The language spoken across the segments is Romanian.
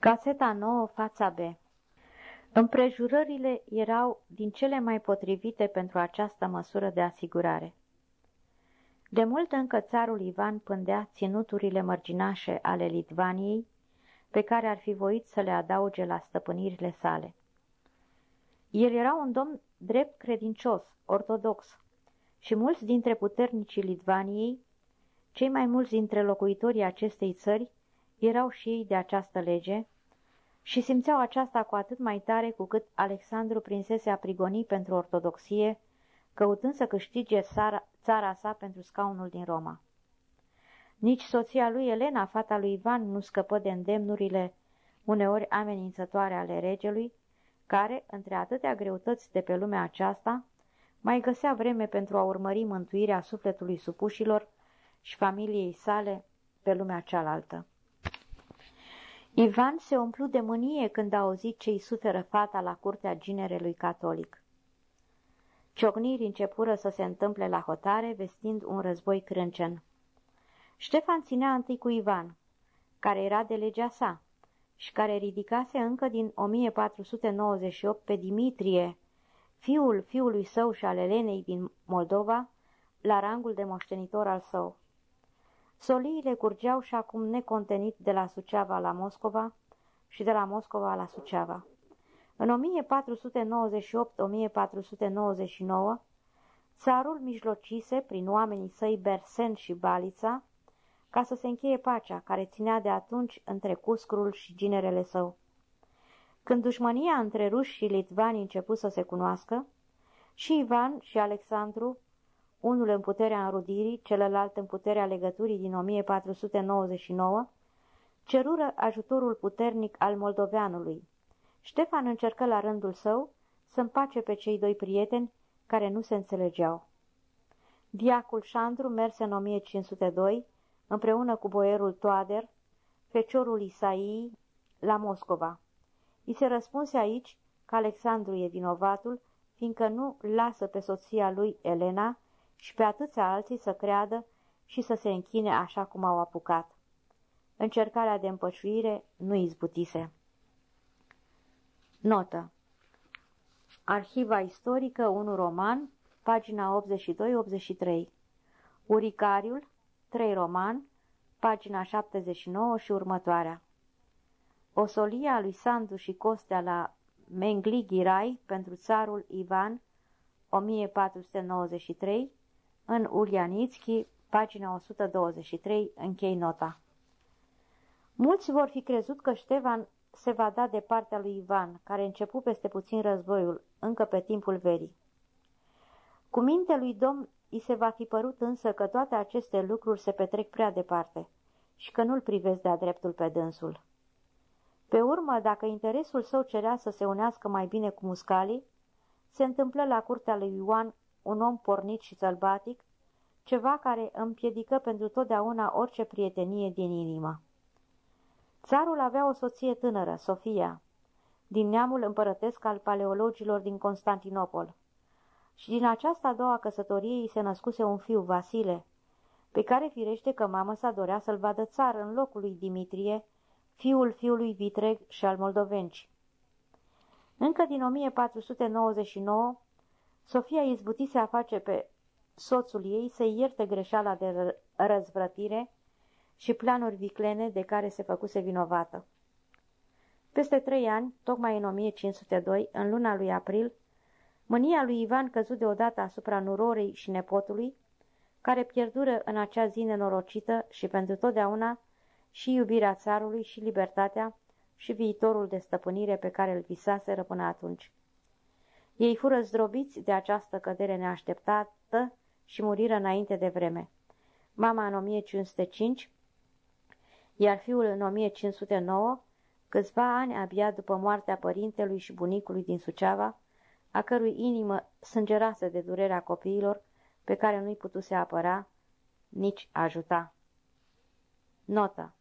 Caseta nouă, fața B Împrejurările erau din cele mai potrivite pentru această măsură de asigurare. De mult încă țarul Ivan pândea ținuturile mărginașe ale Litvaniei, pe care ar fi voit să le adauge la stăpânirile sale. El era un domn drept credincios, ortodox, și mulți dintre puternicii Litvaniei, cei mai mulți dintre locuitorii acestei țări, erau și ei de această lege și simțeau aceasta cu atât mai tare cu cât Alexandru prinsese a prigoni pentru ortodoxie, căutând să câștige țara, țara sa pentru scaunul din Roma. Nici soția lui Elena, fata lui Ivan, nu scăpă de îndemnurile uneori amenințătoare ale regelui, care, între atâtea greutăți de pe lumea aceasta, mai găsea vreme pentru a urmări mântuirea sufletului supușilor și familiei sale pe lumea cealaltă. Ivan se umplu de mânie când a auzit ce îi suferă fata la curtea ginerelui catolic. Ciocniri începură să se întâmple la hotare, vestind un război crâncen. Ștefan ținea întâi cu Ivan, care era de legea sa și care ridicase încă din 1498 pe Dimitrie, fiul fiului său și al Elenei din Moldova, la rangul de moștenitor al său. Soliile curgeau și acum necontenit de la Suceava la Moscova și de la Moscova la Suceava. În 1498-1499, țarul mijlocise, prin oamenii săi Bersen și Balița, ca să se încheie pacea care ținea de atunci între Cuscrul și ginerele său. Când dușmania între ruși și litvani început să se cunoască, și Ivan și Alexandru unul în puterea înrudirii, celălalt în puterea legăturii din 1499, cerură ajutorul puternic al moldoveanului. Ștefan încercă la rândul său să împace pe cei doi prieteni care nu se înțelegeau. Diacul Șandru merse în 1502, împreună cu boierul Toader, feciorul Isaii, la Moscova. I se răspunse aici că Alexandru e vinovatul, fiindcă nu lasă pe soția lui Elena, și pe atâția alții să creadă și să se închine așa cum au apucat. Încercarea de împășuire nu izbutise. Notă Arhiva istorică 1 roman, pagina 82-83 Uricariul, 3 roman, pagina 79 și următoarea Osolia lui Sandu și Costea la Mengli Ghirai pentru țarul Ivan, 1493, în Ulianitski, pagina 123, închei nota. Mulți vor fi crezut că Ștevan se va da de partea lui Ivan, care începu peste puțin războiul, încă pe timpul verii. Cu minte lui domn i se va fi părut însă că toate aceste lucruri se petrec prea departe și că nu-l privesc de-a dreptul pe dânsul. Pe urmă, dacă interesul său cerea să se unească mai bine cu muscalii, se întâmplă la curtea lui Ioan un om pornit și sălbatic, ceva care împiedică pentru totdeauna orice prietenie din inimă. Țarul avea o soție tânără, Sofia, din neamul împărătesc al paleologilor din Constantinopol. Și din această a doua căsătorie îi se născuse un fiu, Vasile, pe care firește că mama sa dorea să-l vadă țar în locul lui Dimitrie, fiul fiului Vitreg și al moldovenci. Încă din 1499, Sofia izbutise a face pe soțul ei să ierte greșeala de răzvrătire și planuri viclene de care se făcuse vinovată. Peste trei ani, tocmai în 1502, în luna lui april, mânia lui Ivan căzut deodată asupra nurorei și nepotului, care pierdură în acea zi nenorocită și pentru totdeauna și iubirea țarului și libertatea și viitorul de stăpânire pe care îl visaseră până atunci. Ei fură zdrobiți de această cădere neașteptată și muriră înainte de vreme. Mama în 1505, iar fiul în 1509, câțiva ani abia după moartea părintelui și bunicului din Suceava, a cărui inimă sângerase de durerea copiilor pe care nu-i putuse apăra, nici ajuta. Notă.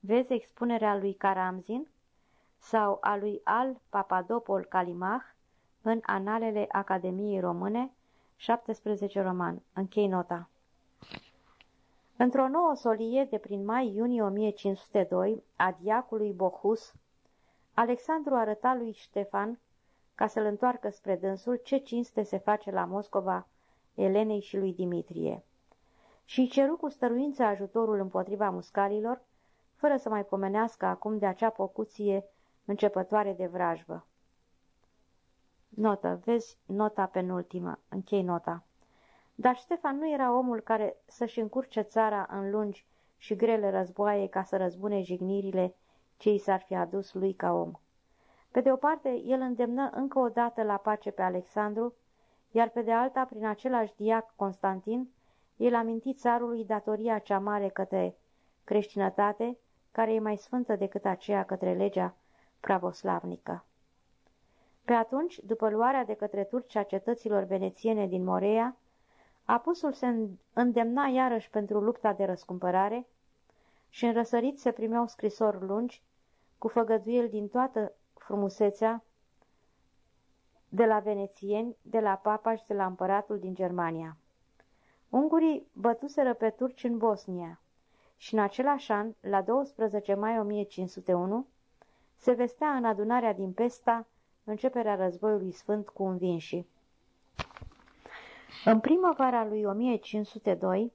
Vezi expunerea lui Karamzin sau a lui Al Papadopol Kalimah în Analele Academiei Române, 17 roman. Închei nota. Într-o nouă solie de prin mai-iunie 1502 a diacului Bohus, Alexandru arăta lui Ștefan, ca să-l întoarcă spre dânsul, ce cinste se face la Moscova Elenei și lui Dimitrie. Și ceru cu stăruință ajutorul împotriva muscalilor, fără să mai pomenească acum de acea pocuție începătoare de vrajvă. Notă, vezi nota penultimă, închei nota. Dar Ștefan nu era omul care să-și încurce țara în lungi și grele războaie ca să răzbune jignirile ce i s-ar fi adus lui ca om. Pe de o parte, el îndemnă încă o dată la pace pe Alexandru, iar pe de alta, prin același diac Constantin, el aminti țarului datoria cea mare către creștinătate, care e mai sfântă decât aceea către legea pravoslavnică. Pe atunci, după luarea de către turci a cetăților venețiene din Morea, apusul se îndemna iarăși pentru lupta de răscumpărare și în răsărit se primeau scrisori lungi, cu făgăduieli din toată frumusețea, de la venețieni, de la papaș și de la împăratul din Germania. Ungurii bătuseră pe turci în Bosnia și în același an, la 12 mai 1501, se vestea în adunarea din Pesta începerea războiului sfânt cu învinșii. În primăvara lui 1502,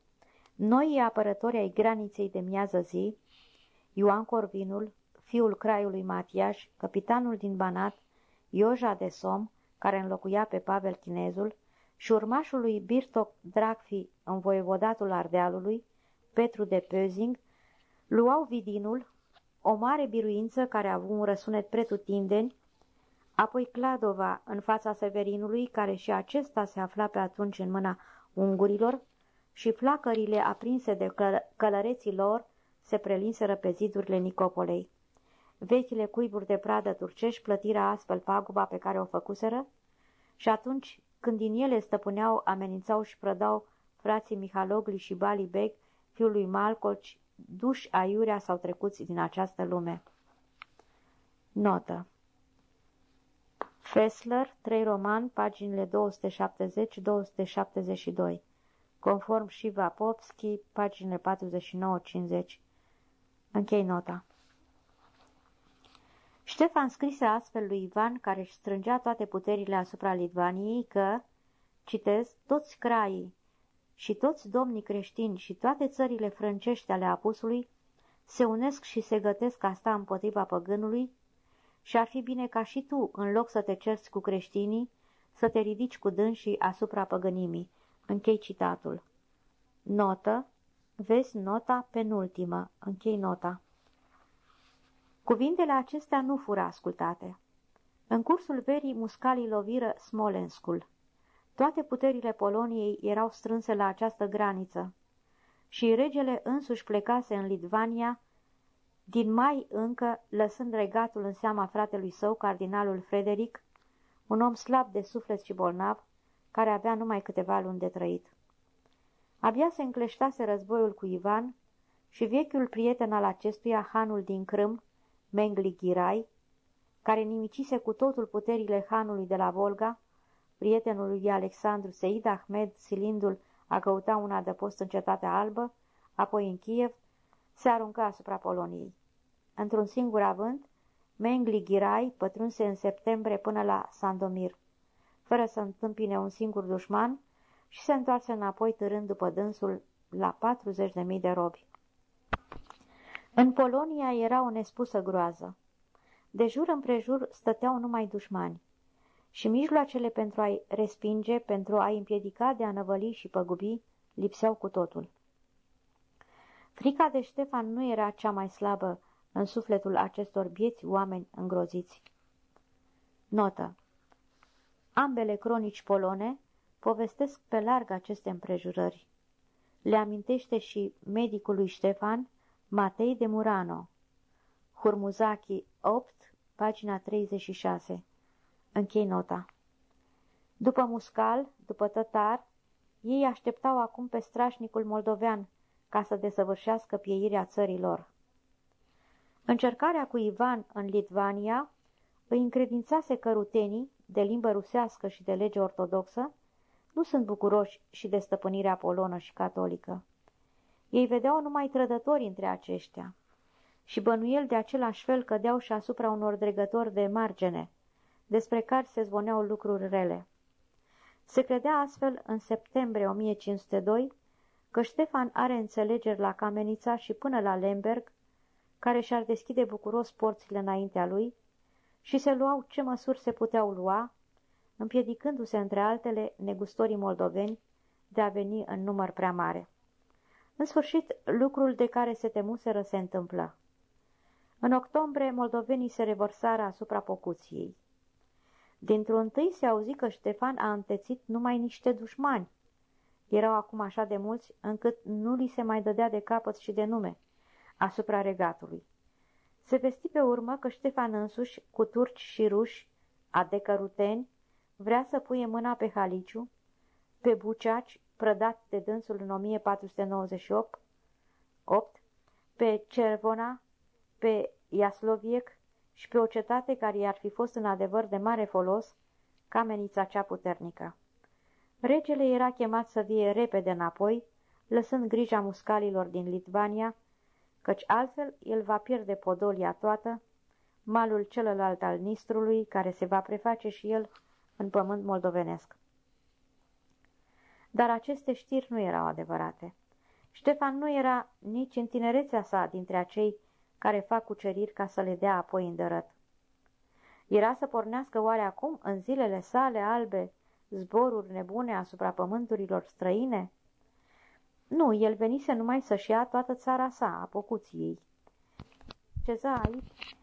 noi apărători ai graniței de miază zi, Ioan Corvinul, fiul craiului Matiaș, capitanul din Banat, Ioja de Som, care înlocuia pe Pavel Chinezul, și urmașul lui Birtoc Dracfi în voievodatul Ardealului, Petru de Pözing, luau vidinul, o mare biruință care a avut un răsunet pretutindeni, apoi Cladova în fața Severinului, care și acesta se afla pe atunci în mâna ungurilor, și flacările aprinse de călăreții lor se prelinseră pe zidurile Nicopolei. Vechile cuiburi de pradă turcești plătirea astfel paguba pe care o făcuseră și atunci când din ele stăpâneau, amenințau și prădau frații Mihalogli și Bali Beg, fiul lui Malcoci, duși aiurea sau trecuți din această lume. Notă Fessler, 3 roman, paginile 270-272, conform Shiva Popski, paginile 49-50. Închei nota. Ștefan scrise astfel lui Ivan, care își strângea toate puterile asupra Litvaniei, că, citez, toți craii și toți domnii creștini și toate țările frâncești ale apusului se unesc și se gătesc asta împotriva păgânului și ar fi bine ca și tu, în loc să te cerți cu creștinii, să te ridici cu dânsii asupra păgânimii. Închei citatul. Notă. Vezi nota penultimă. Închei nota. Cuvintele acestea nu fură ascultate. În cursul verii muscalii loviră Smolenskul. Toate puterile Poloniei erau strânse la această graniță și regele însuși plecase în Litvania, din mai încă lăsând regatul în seama fratelui său, cardinalul Frederic, un om slab de suflet și bolnav, care avea numai câteva luni de trăit. Abia se încleștase războiul cu Ivan și vechiul prieten al acestuia, hanul din Crâm, Mengli Ghirai, care nimicise cu totul puterile hanului de la Volga, prietenul lui Alexandru Seid Ahmed, silindul a căuta un adăpost în cetatea albă, apoi în Kiev, se aruncă asupra Poloniei. Într-un singur avânt, Mengli Ghirai pătrunse în septembrie până la Sandomir, fără să întâmpine un singur dușman și se întoarse înapoi târând după dânsul la 40.000 de robi. În Polonia era o nespusă groază. De jur împrejur stăteau numai dușmani și mijloacele pentru a-i respinge, pentru a-i împiedica de a năvăli și păgubi, lipseau cu totul. Frica de Ștefan nu era cea mai slabă în sufletul acestor bieți oameni îngroziți. Notă Ambele cronici polone povestesc pe larg aceste împrejurări. Le amintește și medicului Ștefan, Matei de Murano Hurmuzaki 8, pagina 36 Închei nota După Muscal, după Tătar, ei așteptau acum pe strașnicul moldovean ca să desăvârșească pieirea țărilor. Încercarea cu Ivan în Litvania îi încredințase că rutenii, de limbă rusească și de lege ortodoxă, nu sunt bucuroși și de stăpânirea polonă și catolică. Ei vedeau numai trădători între aceștia și bănuiel de același fel cădeau și asupra unor dregători de margene, despre care se zvoneau lucruri rele. Se credea astfel în septembrie 1502 că Ștefan are înțelegeri la Camenița și până la Lemberg, care și-ar deschide bucuros porțile înaintea lui, și se luau ce măsuri se puteau lua, împiedicându-se între altele negustorii moldoveni de a veni în număr prea mare. În sfârșit, lucrul de care se temuseră se întâmplă. În octombrie, moldovenii se revărsară asupra Pocuției. Dintr-un tâi se auzi că Ștefan a întețit numai niște dușmani. Erau acum așa de mulți încât nu li se mai dădea de capăt și de nume asupra regatului. Se vesti pe urmă că Ștefan însuși, cu turci și ruși, adecăruteni, vrea să puie mâna pe Haliciu, pe Buceaci, prădat de dânsul în 1498, 8, pe Cervona, pe Iasloviec și pe o cetate care i-ar fi fost în adevăr de mare folos, camenița cea puternică. Regele era chemat să vie repede înapoi, lăsând grija muscalilor din Litvania, căci altfel el va pierde Podolia toată, malul celălalt al Nistrului, care se va preface și el în pământ moldovenesc. Dar aceste știri nu erau adevărate. Ștefan nu era nici în tinerețea sa dintre acei care fac cuceriri ca să le dea apoi îndărăt. Era să pornească oare acum, în zilele sale albe, zboruri nebune asupra pământurilor străine? Nu, el venise numai să-și ia toată țara sa, Apocuției. Așeză aici,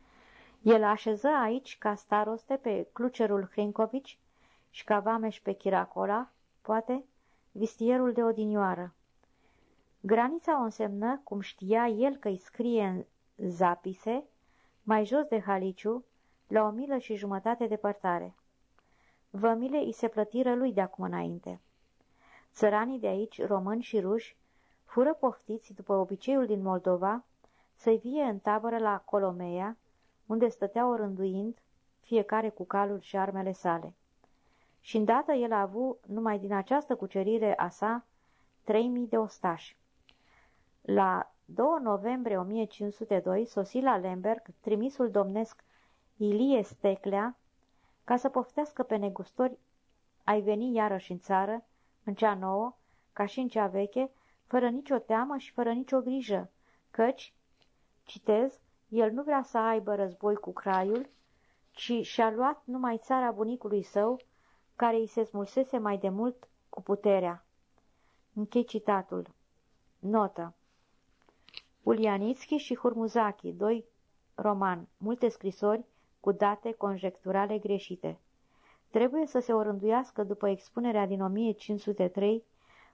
el așeză aici ca staroste pe Clucerul Hrincovici și ca vameș pe Chiracola, poate, vistierul de odinioară. Granița o însemnă, cum știa el că îi scrie în zapise, mai jos de Haliciu, la o milă și jumătate departare. Vămile îi se plătiră lui de acum înainte. Țăranii de aici, români și ruși, fură poftiți, după obiceiul din Moldova, să-i vie în tabără la Colomea, unde stăteau rânduind, fiecare cu calul și armele sale. Și îndată el a avut, numai din această cucerire a sa, trei mii de ostași. La 2 noiembrie 1502 sosi la Lemberg trimisul domnesc Ilie Steclea ca să poftească pe negustori ai veni iarăși în țară, în cea nouă, ca și în cea veche, fără nicio teamă și fără nicio grijă, căci, citez, el nu vrea să aibă război cu craiul, ci și-a luat numai țara bunicului său, care îi se smulsese mai de mult cu puterea. Închei citatul. Notă. Ulianitski și Hurmuzaki, doi roman, multe scrisori cu date conjecturale greșite. Trebuie să se orânduiască după expunerea din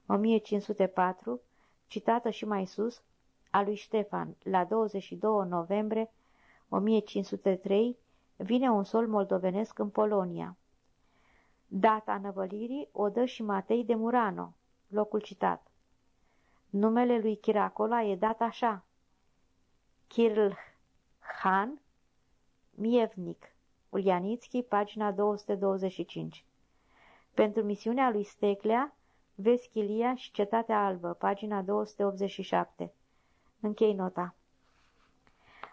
1503-1504, citată și mai sus, a lui Ștefan, la 22 noiembrie 1503, vine un sol moldovenesc în Polonia. Data năvălirii o dă și Matei de Murano, locul citat. Numele lui Chiracola e dat așa. Kirlhan Mievnik, Ulianitski, pagina 225. Pentru misiunea lui Steclea, vezi Chilia și Cetatea Albă, pagina 287. Închei nota.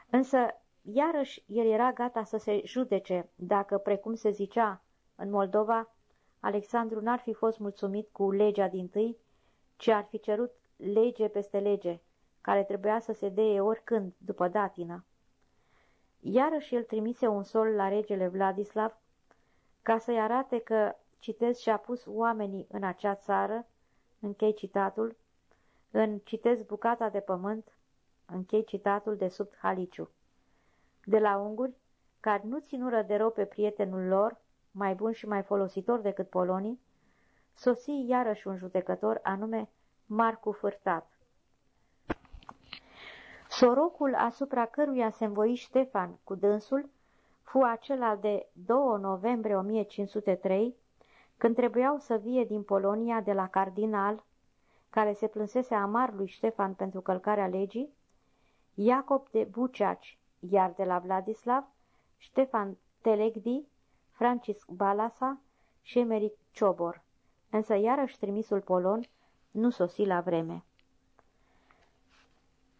Însă, iarăși, el era gata să se judece dacă, precum se zicea în Moldova, Alexandru n-ar fi fost mulțumit cu legea din tâi, ci ar fi cerut lege peste lege, care trebuia să se deie oricând, după datină. Iarăși el trimise un sol la regele Vladislav ca să-i arate că, citez, și-a pus oamenii în acea țară, închei citatul, în citez bucata de pământ, închei citatul de sub Haliciu. De la unguri, care nu ținură de rău pe prietenul lor, mai bun și mai folositor decât polonii, sosi iarăși un judecător anume Marcu Fârtat. Sorocul asupra căruia se învoi Ștefan cu dânsul fu acela de 2 noiembrie 1503, când trebuiau să vie din Polonia de la cardinal, care se plânsese amar lui Ștefan pentru călcarea legii, Iacob de Buceaci, iar de la Vladislav, Ștefan Telegdi, Francisc Balasa și Emeric Ciobor, însă iarăși trimisul polon nu sosi la vreme.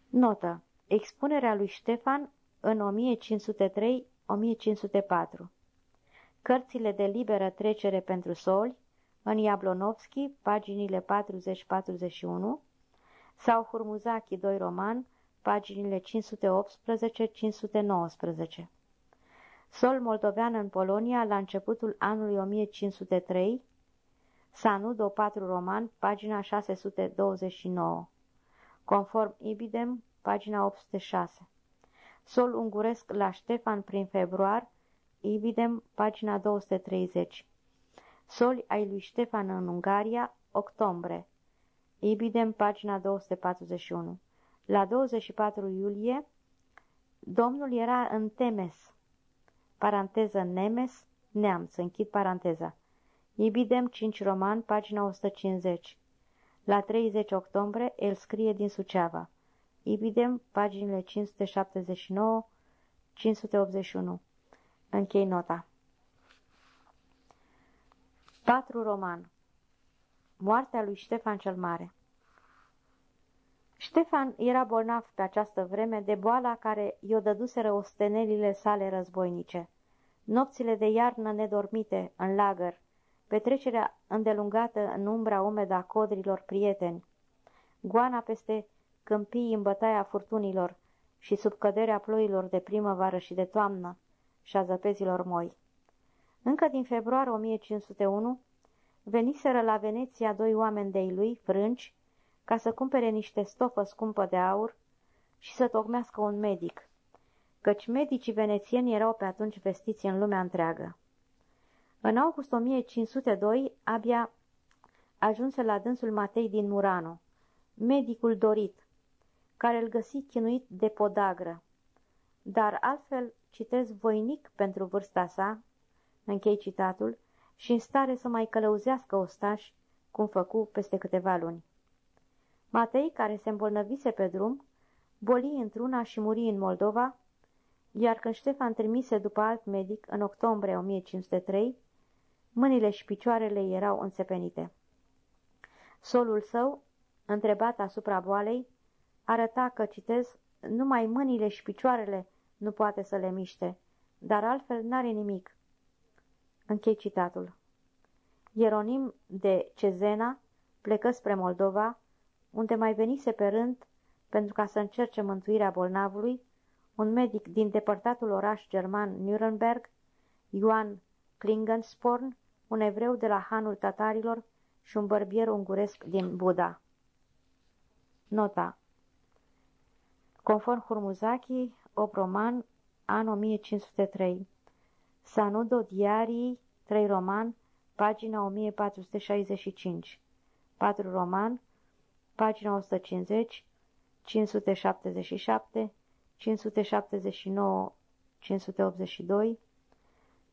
Notă. Expunerea lui Ștefan în 1503-1504 Cărțile de liberă trecere pentru soli, în Iablonovski, paginile 40-41, sau Hurmuzaki 2 roman, paginile 518-519. Sol moldovean în Polonia la începutul anului 1503, Sanudo 4 roman, pagina 629. Conform Ibidem, pagina 806. Sol unguresc la Ștefan prin februar, Ibidem, pagina 230. Soli ai lui Ștefan în Ungaria, octombre. Ibidem, pagina 241. La 24 iulie, domnul era în Temes, paranteză Nemes, neamț, închid paranteza. Ibidem 5 roman, pagina 150. La 30 octombrie, el scrie din Suceava. Ibidem, paginile 579-581. Închei nota. 4 roman Moartea lui Ștefan cel Mare Ștefan era bolnav pe această vreme de boala care i-o dăduseră ostenelile sale războinice. Nopțile de iarnă nedormite, în lagăr, petrecerea îndelungată în umbra umedă a codrilor prieteni, goana peste câmpii în bătaia furtunilor și sub căderea ploilor de primăvară și de toamnă și a zăpezilor moi. Încă din februarie 1501 veniseră la Veneția doi oameni de lui, frânci, ca să cumpere niște stofă scumpă de aur și să tocmească un medic, căci medicii venețieni erau pe atunci vestiți în lumea întreagă. În august 1502, abia ajunse la dânsul Matei din Murano, medicul dorit, care îl găsi chinuit de podagră, dar altfel, citez, voinic pentru vârsta sa, închei citatul, și în stare să mai călăuzească ostași, cum făcu peste câteva luni. Matei, care se îmbolnăvise pe drum, boli într-una și muri în Moldova, iar când Ștefan trimise după alt medic în octombrie 1503, mâinile și picioarele erau înțepenite. Solul său, întrebat asupra boalei, arăta că, citez, numai mâinile și picioarele nu poate să le miște, dar altfel n-are nimic. Închei citatul. Ieronim de Cezena plecă spre Moldova, unde mai venise pe rând, pentru ca să încerce mântuirea bolnavului, un medic din depărtatul oraș german Nuremberg, Ioan Klingensporn, un evreu de la hanul tatarilor și un bărbier unguresc din Buda. Nota Conform Hurmuzaki, Oproman, an 1503 Sanudo Diarii, 3 roman, pagina 1465 4 roman, pagina 150, 577, 579, 582,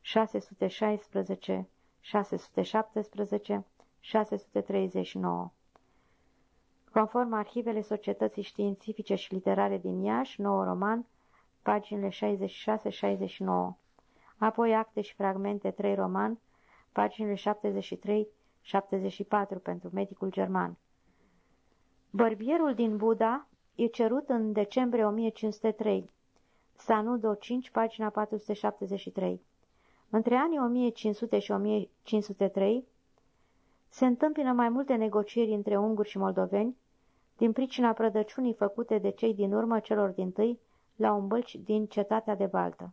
616, 617, 639. Conform arhivele Societății Științifice și Literare din Iași, 9 roman, paginile 66-69. Apoi acte și fragmente 3 roman, paginile 73-74 pentru medicul german. Bărbierul din Buda e cerut în decembrie 1503. Sanudo 5, pagina 473. Între anii 1500 și 1503 se întâmpină mai multe negocieri între unguri și moldoveni, din pricina prădăciunii făcute de cei din urmă celor din tâi la un bălci din cetatea de Baltă.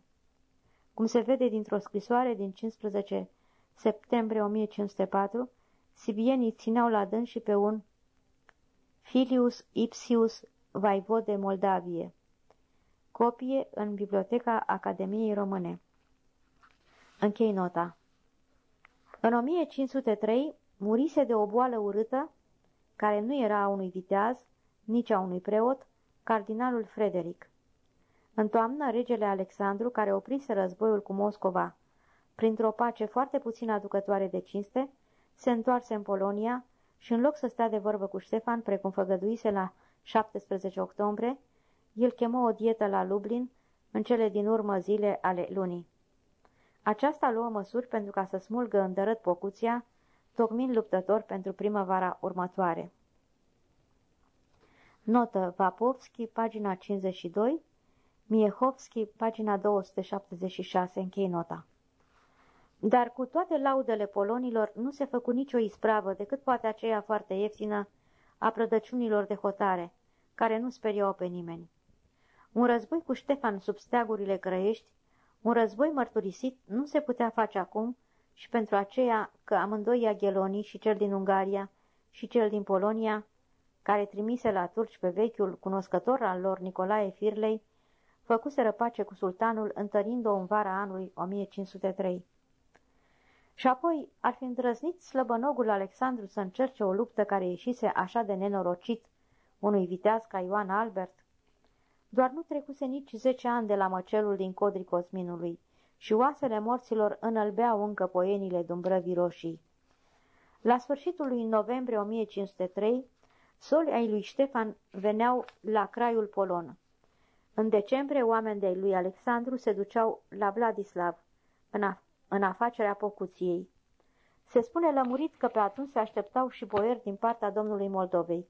Cum se vede dintr-o scrisoare din 15 septembrie 1504, sibienii țineau la dâns și pe un Filius Ipsius Vaivode Moldavie. Copie în Biblioteca Academiei Române. Închei nota. În 1503 murise de o boală urâtă, care nu era a unui viteaz, nici a unui preot, cardinalul Frederic. În toamnă, regele Alexandru, care oprise războiul cu Moscova, printr-o pace foarte puțin aducătoare de cinste, se întoarse în Polonia și în loc să stea de vorbă cu Ștefan, precum făgăduise la 17 octombrie, el chemă o dietă la Lublin în cele din urmă zile ale lunii. Aceasta luă măsuri pentru ca să smulgă îndărât pocuția, tocmind luptător pentru primăvara următoare. Notă Vapovski, pagina 52, Miehovski, pagina 276, închei nota. Dar cu toate laudele polonilor nu se făcu nicio ispravă decât poate aceea foarte ieftină a prădăciunilor de hotare, care nu speriau pe nimeni. Un război cu Ștefan sub steagurile grăiești, un război mărturisit, nu se putea face acum și pentru aceea că amândoi aghelonii și cel din Ungaria și cel din Polonia, care trimise la turci pe vechiul cunoscător al lor Nicolae Firlei, făcuseră pace cu sultanul întărind-o în vara anului 1503. Și apoi ar fi îndrăznit slăbănogul Alexandru să încerce o luptă care ieșise așa de nenorocit unui viteaz ca Ioan Albert? Doar nu trecuse nici zece ani de la măcelul din codrii Cosminului și oasele morților înălbeau încă poienile dumbrăvii roșii. La sfârșitul lui noiembrie 1503, soli ai lui Ștefan veneau la craiul polon. În decembrie, oameni de lui Alexandru se duceau la Vladislav, în, a în afacerea pocuției. Se spune lămurit că pe atunci se așteptau și boieri din partea domnului Moldovei.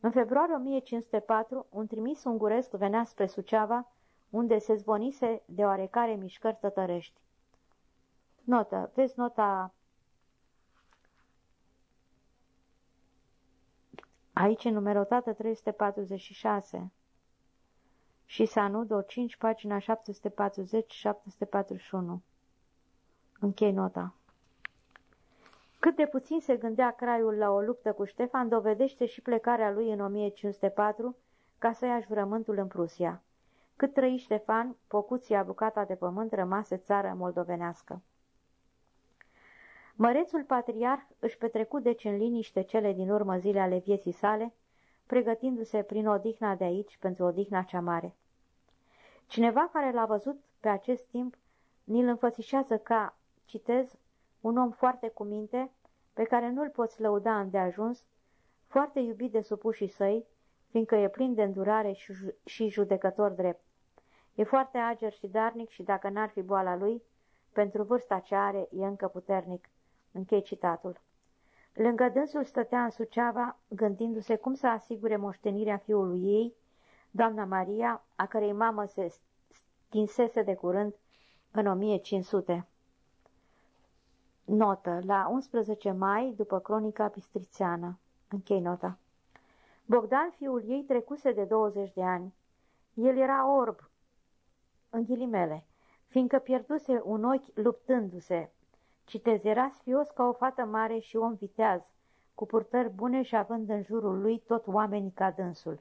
În februarie 1504, un trimis unguresc venea spre Suceava, unde se zvonise de oarecare mișcări tătărești. Notă. Vezi nota Aici e numerotată 346 și Sanudo 5, pagina 740-741. Închei nota. Cât de puțin se gândea Craiul la o luptă cu Ștefan, dovedește și plecarea lui în 1504 ca să ia jurământul în Prusia. Cât trăi Ștefan, Pocuția, bucata de pământ, rămase țară moldovenească. Mărețul patriarh își petrecu deci în liniște cele din urmă zile ale vieții sale, pregătindu-se prin odihna de aici pentru odihna cea mare. Cineva care l-a văzut pe acest timp ni-l înfățișează ca, citez, un om foarte cu minte, pe care nu-l poți lăuda îndeajuns, foarte iubit de supușii săi, fiindcă e plin de îndurare și judecător drept. E foarte ager și darnic și dacă n-ar fi boala lui, pentru vârsta ce are, e încă puternic. Închei citatul. Lângă dânsul stătea în Suceava, gândindu-se cum să asigure moștenirea fiului ei, doamna Maria, a cărei mamă se stinsese de curând în 1500. Notă. La 11 mai, după cronica pistrițeană. Închei nota. Bogdan, fiul ei, trecuse de 20 de ani. El era orb, în ghilimele, fiindcă pierduse un ochi luptându-se. Citez, era sfios ca o fată mare și om viteaz, cu purtări bune și având în jurul lui tot oamenii ca dânsul.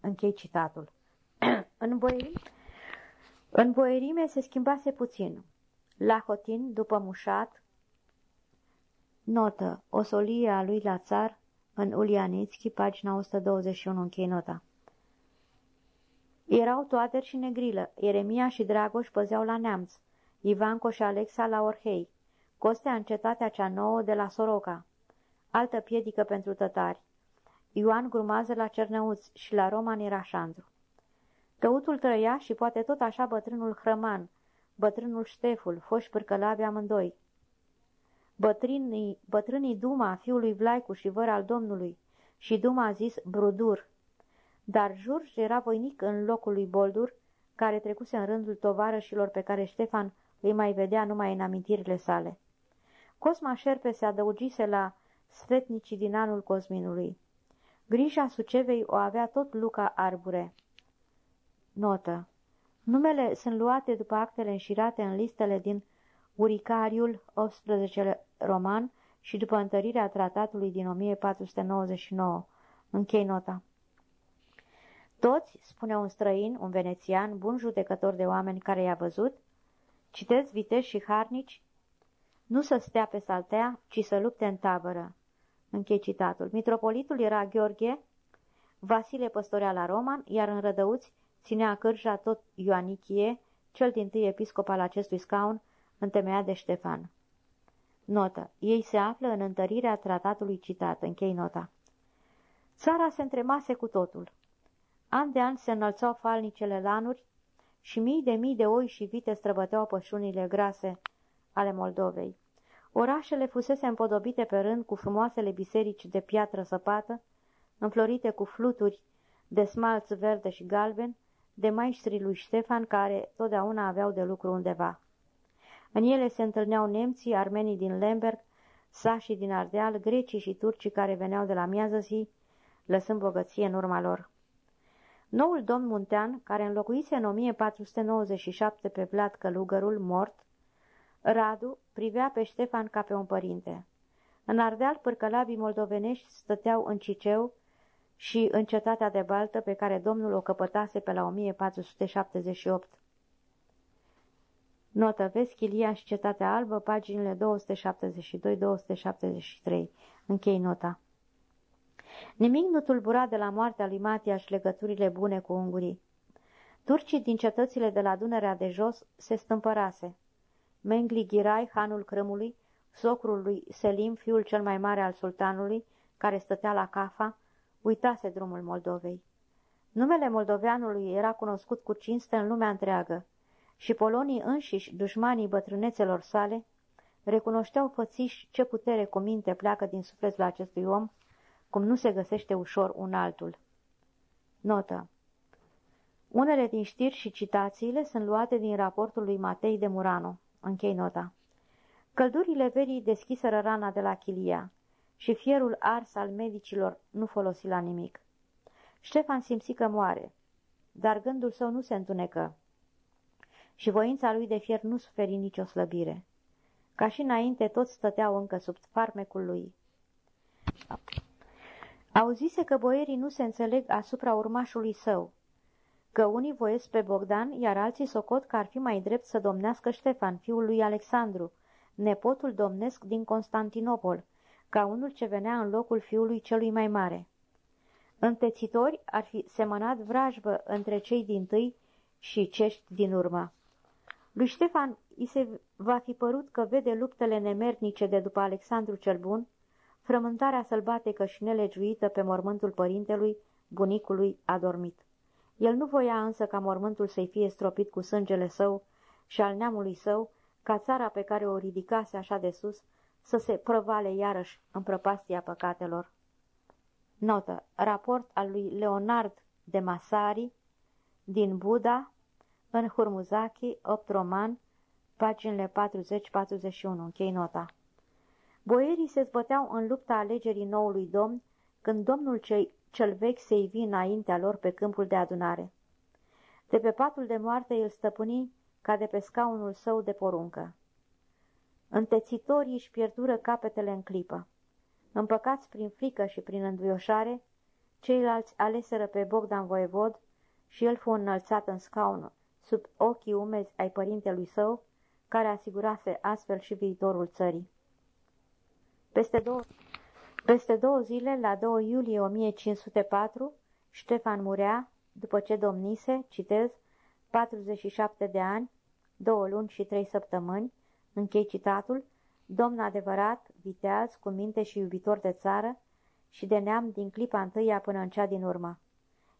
Închei citatul. în, boierime, în boierime se schimbase puțin. La Hotin, după mușat, Notă. O solie a lui Lazar în Ulianitski, pagina 121, închei nota. Erau toader și negrilă, Eremia și Dragoș păzeau la Neamț, Ivanco și Alexa la Orhei, Costea în cetatea cea nouă de la Soroca, altă piedică pentru tătari, Ioan grumază la Cernăuț și la Roman era Șandru. Căutul trăia și poate tot așa bătrânul Hrăman, bătrânul Șteful, foși pârcălavi amândoi, bătrânii, bătrânii Duma, fiului Vlaicu și văr al Domnului, și Duma a zis Brudur. Dar Jurj era voinic în locul lui Boldur, care trecuse în rândul tovarășilor pe care Ștefan îi mai vedea numai în amintirile sale. Cosma Șerpe se adăugise la sfetnicii din anul Cosminului. Grija Sucevei o avea tot Luca Arbure. Notă. Numele sunt luate după actele înșirate în listele din Uricariul 18 roman și după întărirea tratatului din 1499. Închei nota. Toți, spune un străin, un venețian, bun judecător de oameni care i-a văzut, citeți viteși și harnici, nu să stea pe saltea, ci să lupte în tabără. Închei citatul. Mitropolitul era Gheorghe, Vasile păstorea la Roman, iar în Rădăuți ținea cârja tot Ioanichie, cel din tâi episcop al acestui scaun, întemeiat de Ștefan. Notă. Ei se află în întărirea tratatului citat. Închei nota. Țara se întremase cu totul. An de an se înălțau falnicele lanuri și mii de mii de oi și vite străbăteau pășunile grase ale Moldovei. Orașele fusese împodobite pe rând cu frumoasele biserici de piatră săpată, înflorite cu fluturi de smalț verde și galben, de maestrii lui Ștefan, care totdeauna aveau de lucru undeva. În ele se întâlneau nemții, armenii din Lemberg, sașii din Ardeal, grecii și turcii care veneau de la miază zi, lăsând bogăție în urma lor. Noul domn Muntean, care înlocuise în 1497 pe Vlad Călugărul, mort, Radu privea pe Ștefan ca pe un părinte. În Ardeal, pârcălabii moldovenești stăteau în Ciceu și în cetatea de baltă pe care domnul o căpătase pe la 1478. Notă, vezi Chiliaș și Cetatea Albă, paginile 272-273. Închei nota. Nimic nu tulbura de la moartea lui Matiaș legăturile bune cu ungurii. Turcii din cetățile de la Dunărea de jos se stâmpărase. Mengli Ghirai, hanul Crâmului, socrul lui Selim, fiul cel mai mare al sultanului, care stătea la Cafa, uitase drumul Moldovei. Numele moldoveanului era cunoscut cu cinste în lumea întreagă și polonii înșiși, dușmanii bătrânețelor sale, recunoșteau fățiși ce putere cu minte pleacă din sufletul acestui om, cum nu se găsește ușor un altul. Notă Unele din știri și citațiile sunt luate din raportul lui Matei de Murano. Închei nota. Căldurile verii deschiseră rana de la Chilia și fierul ars al medicilor nu folosi la nimic. Ștefan simți că moare, dar gândul său nu se întunecă și voința lui de fier nu suferi nicio slăbire. Ca și înainte, toți stăteau încă sub farmecul lui. Auzise că boierii nu se înțeleg asupra urmașului său, că unii voiesc pe Bogdan, iar alții socot că ar fi mai drept să domnească Ștefan, fiul lui Alexandru, nepotul domnesc din Constantinopol, ca unul ce venea în locul fiului celui mai mare. Întețitori ar fi semănat vrajbă între cei din tâi și cești din urmă. Lui Ștefan i se va fi părut că vede luptele nemernice de după Alexandru cel Bun, frământarea sălbatecă și nelegiuită pe mormântul părintelui, bunicului adormit. El nu voia însă ca mormântul să-i fie stropit cu sângele său și al neamului său, ca țara pe care o ridicase așa de sus, să se prăvale iarăși în prăpastia păcatelor. Notă. Raport al lui Leonard de Masari din Buda în Hurmuzaki, 8 roman, paginile 40-41. Închei nota. Boierii se zbăteau în lupta alegerii noului domn, când domnul cei, cel vechi se ivi înaintea lor pe câmpul de adunare. De pe patul de moarte îl stăpâni ca de pe scaunul său de poruncă. Întețitorii își pierdură capetele în clipă. Împăcați prin frică și prin înduioșare, ceilalți aleseră pe Bogdan Voievod și el fu înălțat în scaun, sub ochii umezi ai părintelui său, care asigurase astfel și viitorul țării. Peste două, peste două zile, la 2 iulie 1504, Ștefan murea, după ce domnise, citez, 47 de ani, două luni și trei săptămâni, închei citatul, domn adevărat, viteaz, cu minte și iubitor de țară și de neam din clipa întâia până în cea din urmă.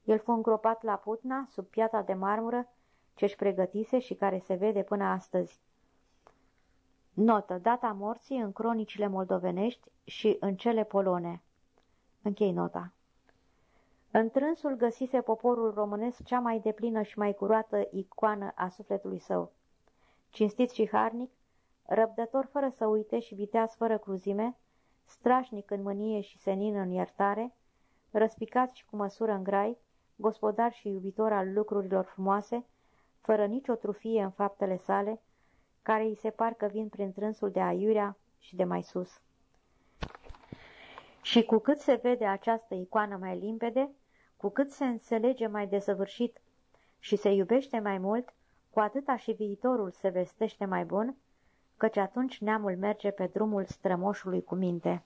El fu îngropat la Putna, sub piata de marmură, ce-și pregătise și care se vede până astăzi. Notă. Data morții în cronicile moldovenești și în cele polone. Închei nota. Întrânsul găsise poporul românesc cea mai deplină și mai curată icoană a sufletului său. Cinstit și harnic, răbdător fără să uite și viteaz fără cruzime, strașnic în mânie și senin în iertare, răspicat și cu măsură în grai, gospodar și iubitor al lucrurilor frumoase, fără nicio trufie în faptele sale, care îi se par că vin prin trânsul de aiurea și de mai sus. Și cu cât se vede această icoană mai limpede, cu cât se înțelege mai desăvârșit și se iubește mai mult, cu atâta și viitorul se vestește mai bun, căci atunci neamul merge pe drumul strămoșului cu minte.